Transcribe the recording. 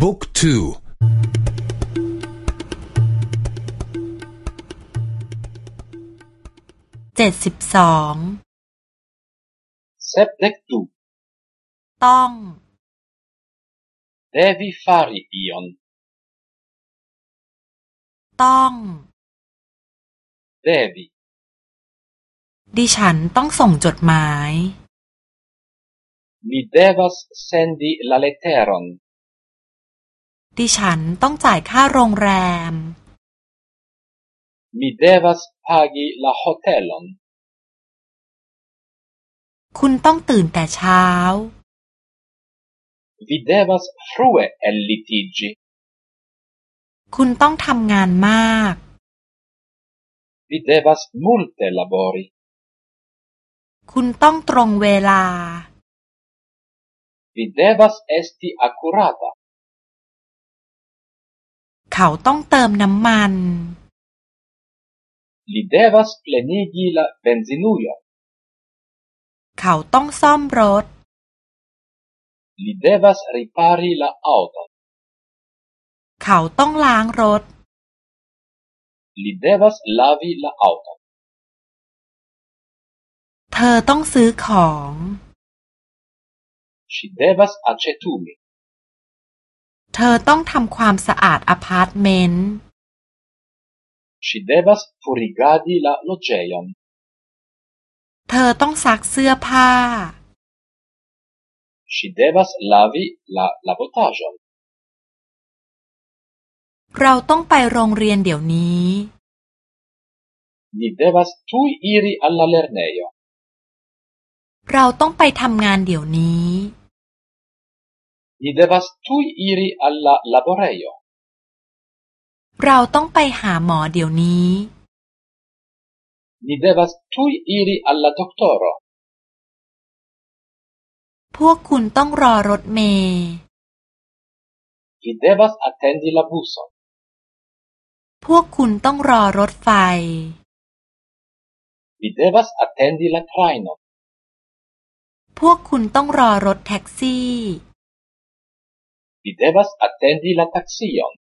บุ๊กทู เจ็ดสิบสอง เซปเด็กตูต้อง เดวิฟาริอิออน ต้อง เดวิดิฉันต้องส่งจดหมายิเดวัสเซนดิลาเลเทอรอนดิฉันต้องจ่ายค่าโรงแรมมิเดวัสพากิลาโฮเทลอนคุณต้องตื่นแต่เช้าวิเดวัสฟรูเอเอลลิติจิคุณต้องทำงานมากวิเดวัสมุลเตลาบอริคุณต้องตรงเวลาวิเดวัสเอสติอะคูราตาเขาต้องเติมน้ำมัน Li devas plenigi la benzinujon. เขาต้องซ่อมรถ Li devas ripari la aŭton. เขาต้องล้างรถ Li devas lavi la aŭton. เธอต้องซื้อของ Ŝi devas aĉetumi. เธอต้องทำความสะอาดอพาร์ตเมนต์ She devas purigadi la loĝejon. เธอต้องซักเสื้อผ้า She devas lavi la lavotaĵon. เราต้องไปโรงเรียนเดี๋ยวนี้ Ni devas tuj iri al la lernejo. เราต้องไปทำงานเดี๋ยวนี้ Ni devas tuj iri al la laborejo. เราต้องไปหาหมอเดี๋ยวนี้ Ni devas tuj iri al la doktoro. พวกคุณต้องรอรถเมล์ Vi devas attendi la buson. พวกคุณต้องรอรถไฟ Vi devas attendi la trajnon. พวกคุณต้องรอรถแท็กซี่ vi devas attendi la taxion.